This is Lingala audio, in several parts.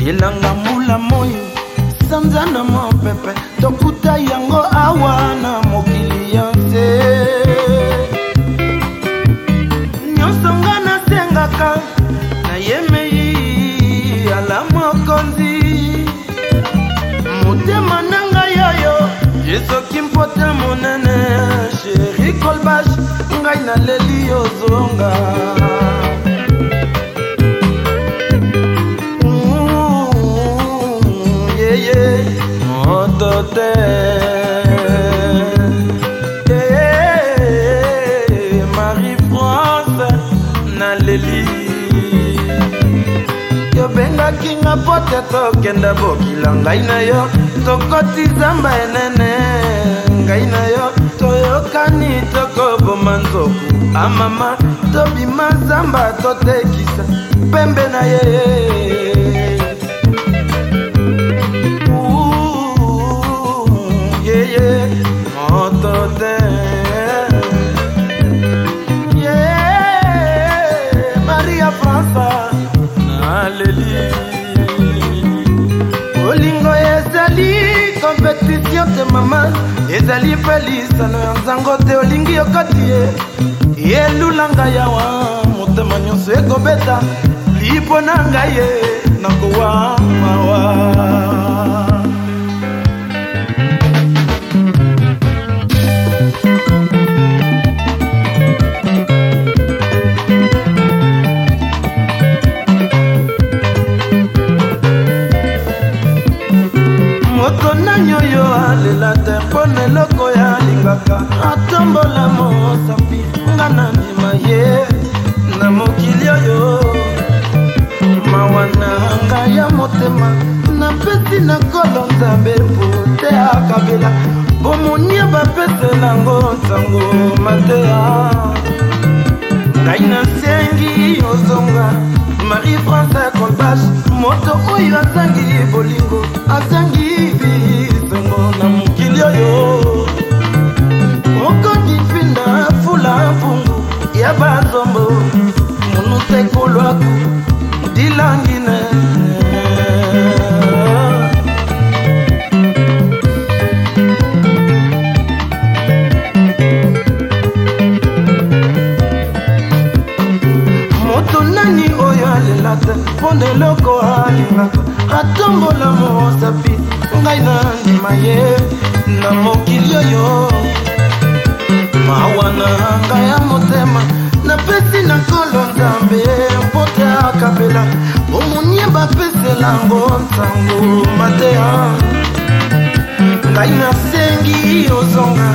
elanga mbula moi sanza na mopepe tokuta yango awa na mokili ya nse nyonso nga nasengaka nayemei ala mokonzi motema na ngai oyo esoki mpota monene ozonga mm, yeye moto te marie france naleli yobengaki nga po te tokenda bokila ngai na yo tokoti zamba enene ngai na yo toyokani tokoboma nzoku amama ah, tobima zamba totekisa pembe na ye yeye moto te ye maria franca naleli olingo ezali kompetitio te mama ezali mpe lisano ya nzango te olingi okoti ye yelula ngai yawa motema nyonso ekobeta lipo na ngai ye nakowamawa moto nani oyo alela te mpo na eloko yalingaka atombola motema napesi na kolo nzambe pote akabela bomonia bapese nango ntango mateya ngai nasengi ozonga marie france colbach moto oyo azangi bolingo azangi bisongo na mokili oyo okoki mpinda fula mpungu ya bazombo ye na mokili oyo mawa na ngai ya motema napesi na nkolo nzambe mpo te akapela bomoni bapeselango ntango mateya ngai nasengi ozonga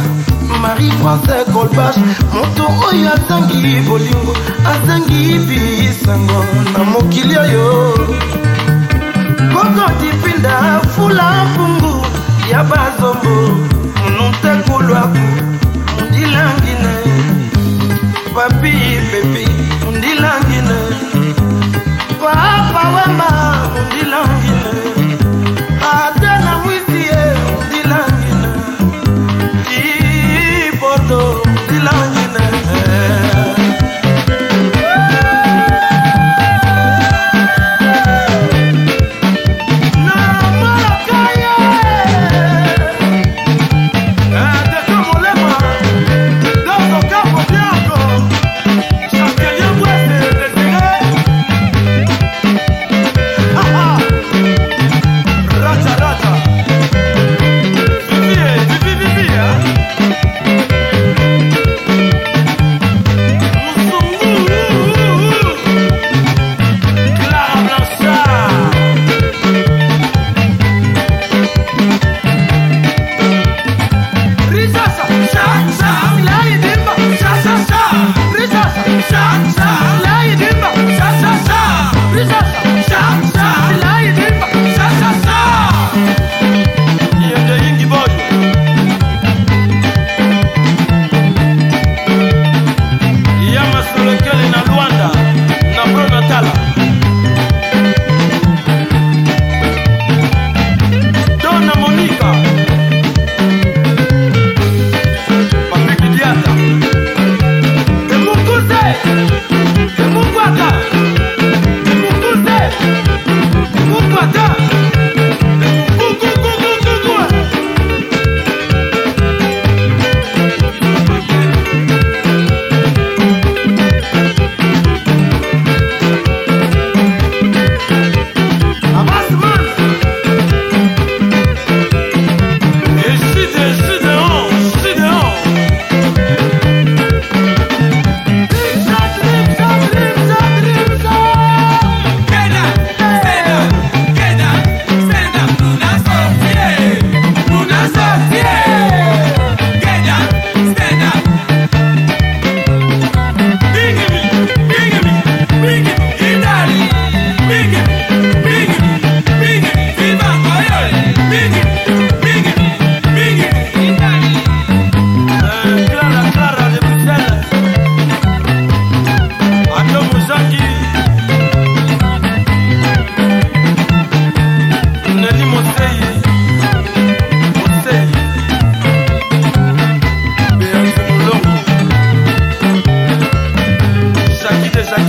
marie france colbach moto oyo azangi bolingo azangi bisango na mokili oyo kokotipinda fula mpuma bongo monontakulwaku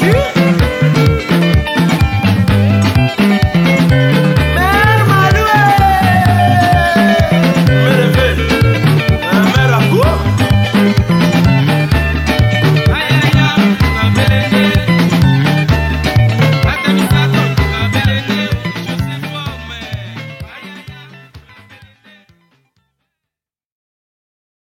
Yeah.